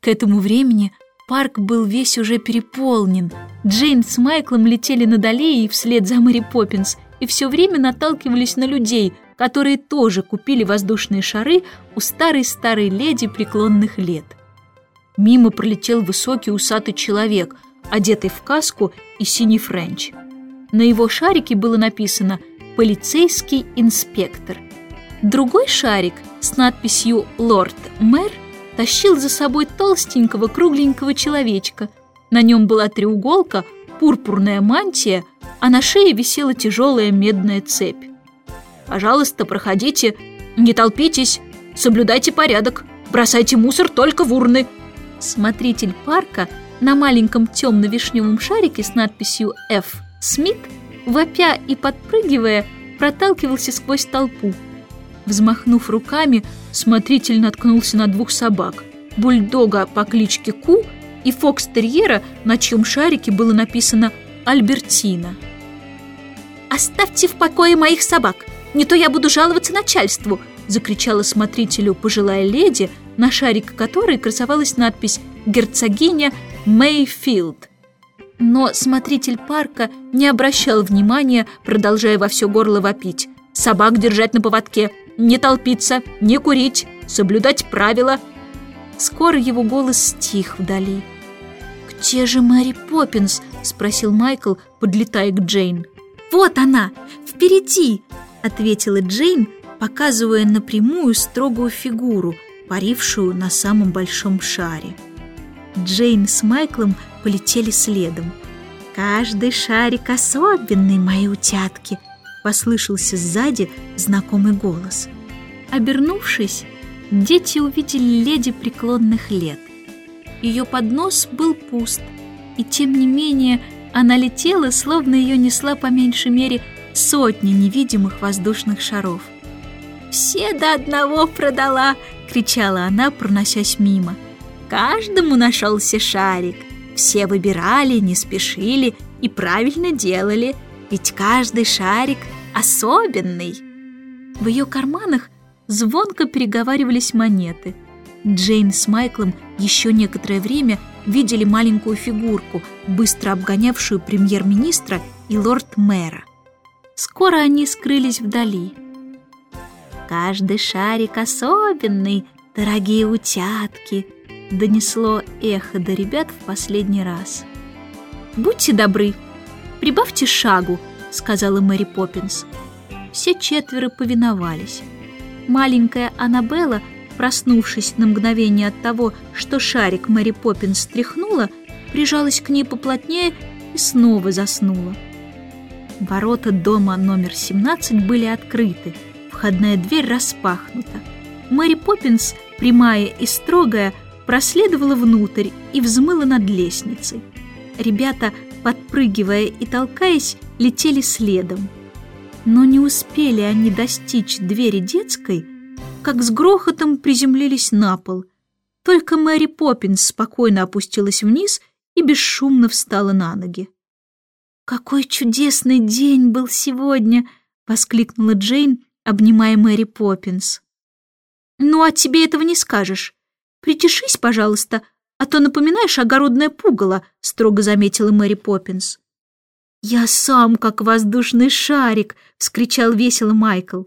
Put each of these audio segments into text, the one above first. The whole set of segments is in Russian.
К этому времени парк был весь уже переполнен. Джейн с Майклом летели над аллеей вслед за Мэри Поппинс и все время наталкивались на людей, которые тоже купили воздушные шары у старой-старой леди преклонных лет. Мимо пролетел высокий усатый человек, одетый в каску и синий френч. На его шарике было написано «Полицейский инспектор». Другой шарик с надписью «Лорд Мэр» тащил за собой толстенького кругленького человечка. На нем была треуголка, пурпурная мантия, а на шее висела тяжелая медная цепь. «Пожалуйста, проходите, не толпитесь, соблюдайте порядок, бросайте мусор только в урны», Смотритель парка на маленьком темно-вишневом шарике с надписью «Ф. Смит», вопя и подпрыгивая, проталкивался сквозь толпу. Взмахнув руками, смотритель наткнулся на двух собак – бульдога по кличке Ку и фокстерьера, на чьем шарике было написано «Альбертина». «Оставьте в покое моих собак, не то я буду жаловаться начальству!» – закричала смотрителю пожилая леди – на шарике которой красовалась надпись «Герцогиня Мэйфилд». Но смотритель парка не обращал внимания, продолжая во все горло вопить. «Собак держать на поводке, не толпиться, не курить, соблюдать правила». Скоро его голос стих вдали. «Где же Мэри Поппинс?» — спросил Майкл, подлетая к Джейн. «Вот она, впереди!» — ответила Джейн, показывая напрямую строгую фигуру, парившую на самом большом шаре. Джейн с Майклом полетели следом. «Каждый шарик особенный, мои утятки!» — послышался сзади знакомый голос. Обернувшись, дети увидели леди преклонных лет. Ее поднос был пуст, и тем не менее она летела, словно ее несла по меньшей мере сотни невидимых воздушных шаров. «Все до одного продала!» — кричала она, проносясь мимо. Каждому нашелся шарик. Все выбирали, не спешили и правильно делали, ведь каждый шарик особенный. В ее карманах звонко переговаривались монеты. Джейн с Майклом еще некоторое время видели маленькую фигурку, быстро обгонявшую премьер-министра и лорд-мэра. Скоро они скрылись вдали. Каждый шарик особенный, дорогие утятки, донесло эхо до ребят в последний раз. Будьте добры, прибавьте шагу, сказала Мэри Поппинс. Все четверо повиновались. Маленькая Аннабелла, проснувшись на мгновение от того, что шарик Мэри Поппинс стряхнула, прижалась к ней поплотнее и снова заснула. Ворота дома номер 17 были открыты, входная дверь распахнута. Мэри Поппинс, прямая и строгая, проследовала внутрь и взмыла над лестницей. Ребята, подпрыгивая и толкаясь, летели следом. Но не успели они достичь двери детской, как с грохотом приземлились на пол. Только Мэри Поппинс спокойно опустилась вниз и бесшумно встала на ноги. «Какой чудесный день был сегодня!» — воскликнула Джейн, обнимая Мэри Поппинс. «Ну, а тебе этого не скажешь. Причешись, пожалуйста, а то напоминаешь огородное пугало», — строго заметила Мэри Поппинс. «Я сам как воздушный шарик!» — вскричал весело Майкл.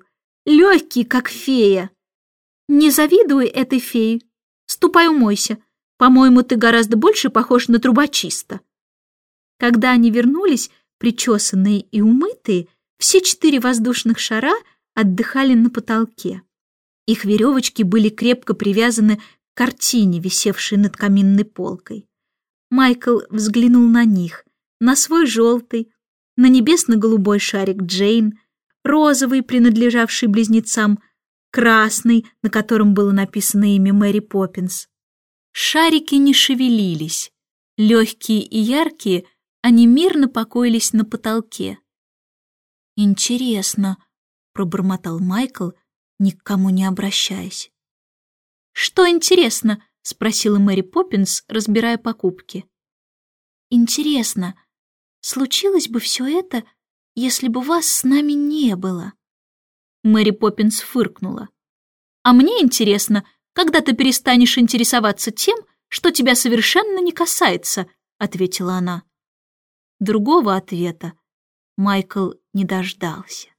«Легкий, как фея!» «Не завидуй этой фее. Ступай умойся. По-моему, ты гораздо больше похож на трубочиста». Когда они вернулись, причесанные и умытые, все четыре воздушных шара — отдыхали на потолке. Их веревочки были крепко привязаны картине, висевшей над каминной полкой. Майкл взглянул на них, на свой желтый, на небесно-голубой шарик Джейн, розовый, принадлежавший близнецам, красный, на котором было написано имя Мэри Поппинс. Шарики не шевелились. Легкие и яркие, они мирно покоились на потолке. «Интересно», пробормотал Майкл, ни к кому не обращаясь. «Что интересно?» — спросила Мэри Поппинс, разбирая покупки. «Интересно, случилось бы все это, если бы вас с нами не было?» Мэри Поппинс фыркнула. «А мне интересно, когда ты перестанешь интересоваться тем, что тебя совершенно не касается», — ответила она. Другого ответа Майкл не дождался.